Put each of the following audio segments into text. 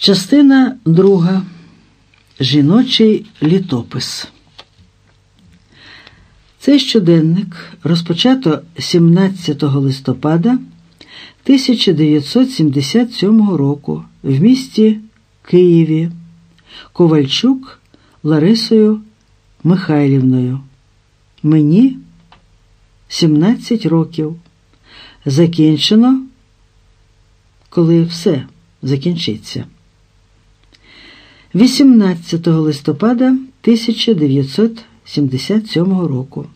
Частина друга. Жіночий літопис. Цей щоденник розпочато 17 листопада 1977 року в місті Києві Ковальчук Ларисою Михайлівною. Мені 17 років. Закінчено, коли все закінчиться. 18 листопада 1977 року.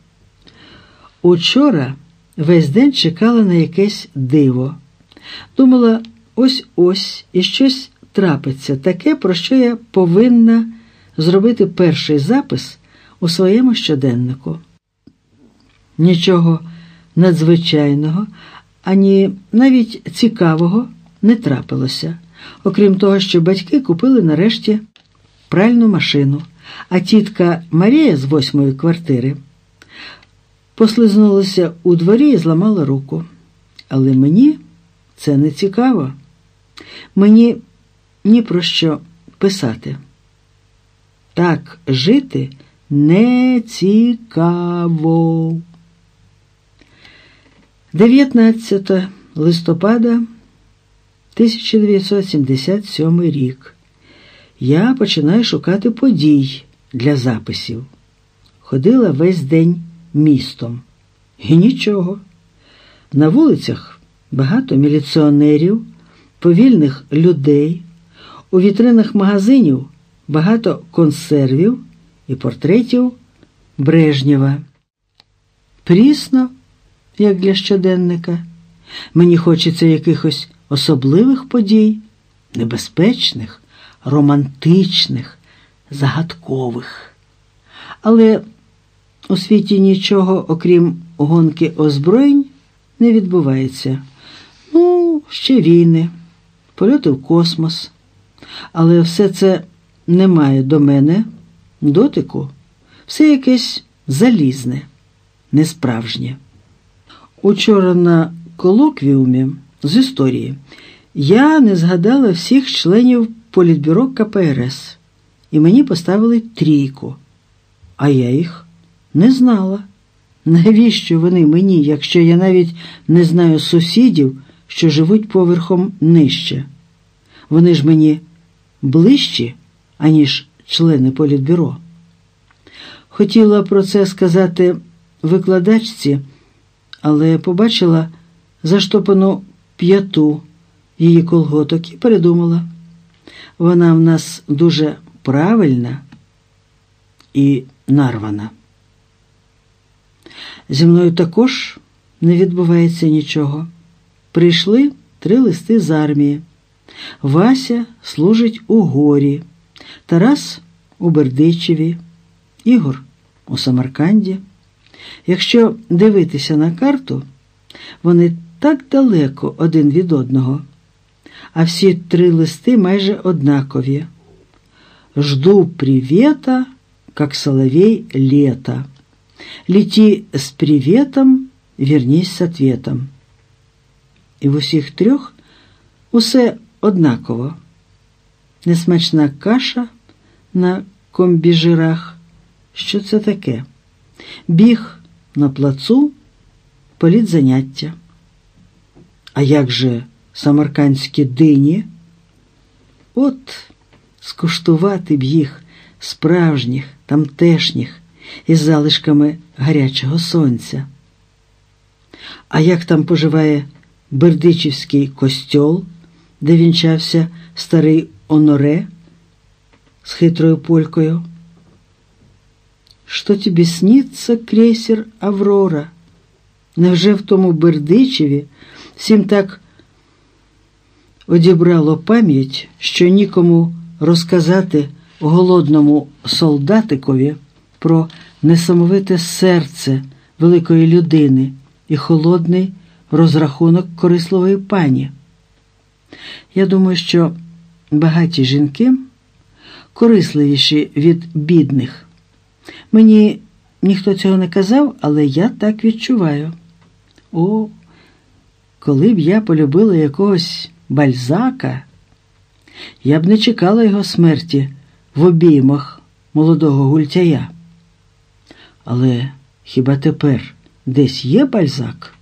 Учора весь день чекала на якесь диво. Думала, ось ось і щось трапиться таке, про що я повинна зробити перший запис у своєму щоденнику. Нічого надзвичайного, ані навіть цікавого не трапилося окрім того, що батьки купили нарешті пральну машину, а тітка Марія з восьмої квартири послизнулася у дворі і зламала руку. Але мені це не цікаво. Мені ні про що писати. Так жити не цікаво. 19 листопада 1977 рік. Я починаю шукати подій для записів. Ходила весь день містом. І нічого. На вулицях багато міліціонерів, повільних людей, у вітринах магазинів багато консервів і портретів Брежнєва. Прісно, як для щоденника. Мені хочеться якихось особливих подій, небезпечних, романтичних, загадкових. Але у світі нічого, окрім гонки озброєнь, не відбувається. Ну, ще війни, польоти в космос. Але все це не має до мене дотику, все якесь залізне, несправжнє. Учора на колоквіумі з історії. Я не згадала всіх членів політбюро КПРС, і мені поставили трійку, а я їх не знала. Навіщо вони мені, якщо я навіть не знаю сусідів, що живуть поверхом нижче? Вони ж мені ближчі, аніж члени політбюро. Хотіла про це сказати викладачці, але побачила заштопану п'яту її колготок і передумала. Вона в нас дуже правильна і нарвана. Зі мною також не відбувається нічого. Прийшли три листи з армії. Вася служить у горі, Тарас у Бердичеві, Ігор у Самарканді. Якщо дивитися на карту, вони так далеко один від одного, а всі три листи майже однакові. Жду привета, как соловей лета. Лети з приветом, вернись з ответом. І в усіх трьох усе однаково. Несмачна каша на комбіжирах. Що це таке? Біг на плацу, політзаняття. А як же самаркандські дині? От скуштувати б їх справжніх, тамтешніх, із залишками гарячого сонця. А як там поживає Бердичівський костьол, де вінчався старий Оноре з хитрою полькою? Що тобі сниться, крейсер Аврора? Невже в тому Бердичеві всім так одібрало пам'ять, що нікому розказати голодному солдатикові про несамовите серце великої людини і холодний розрахунок корисливої пані? Я думаю, що багаті жінки корисливіші від бідних. Мені ніхто цього не казав, але я так відчуваю. О, коли б я полюбила якогось бальзака, я б не чекала його смерті в обіймах молодого гультяя. Але хіба тепер десь є бальзак?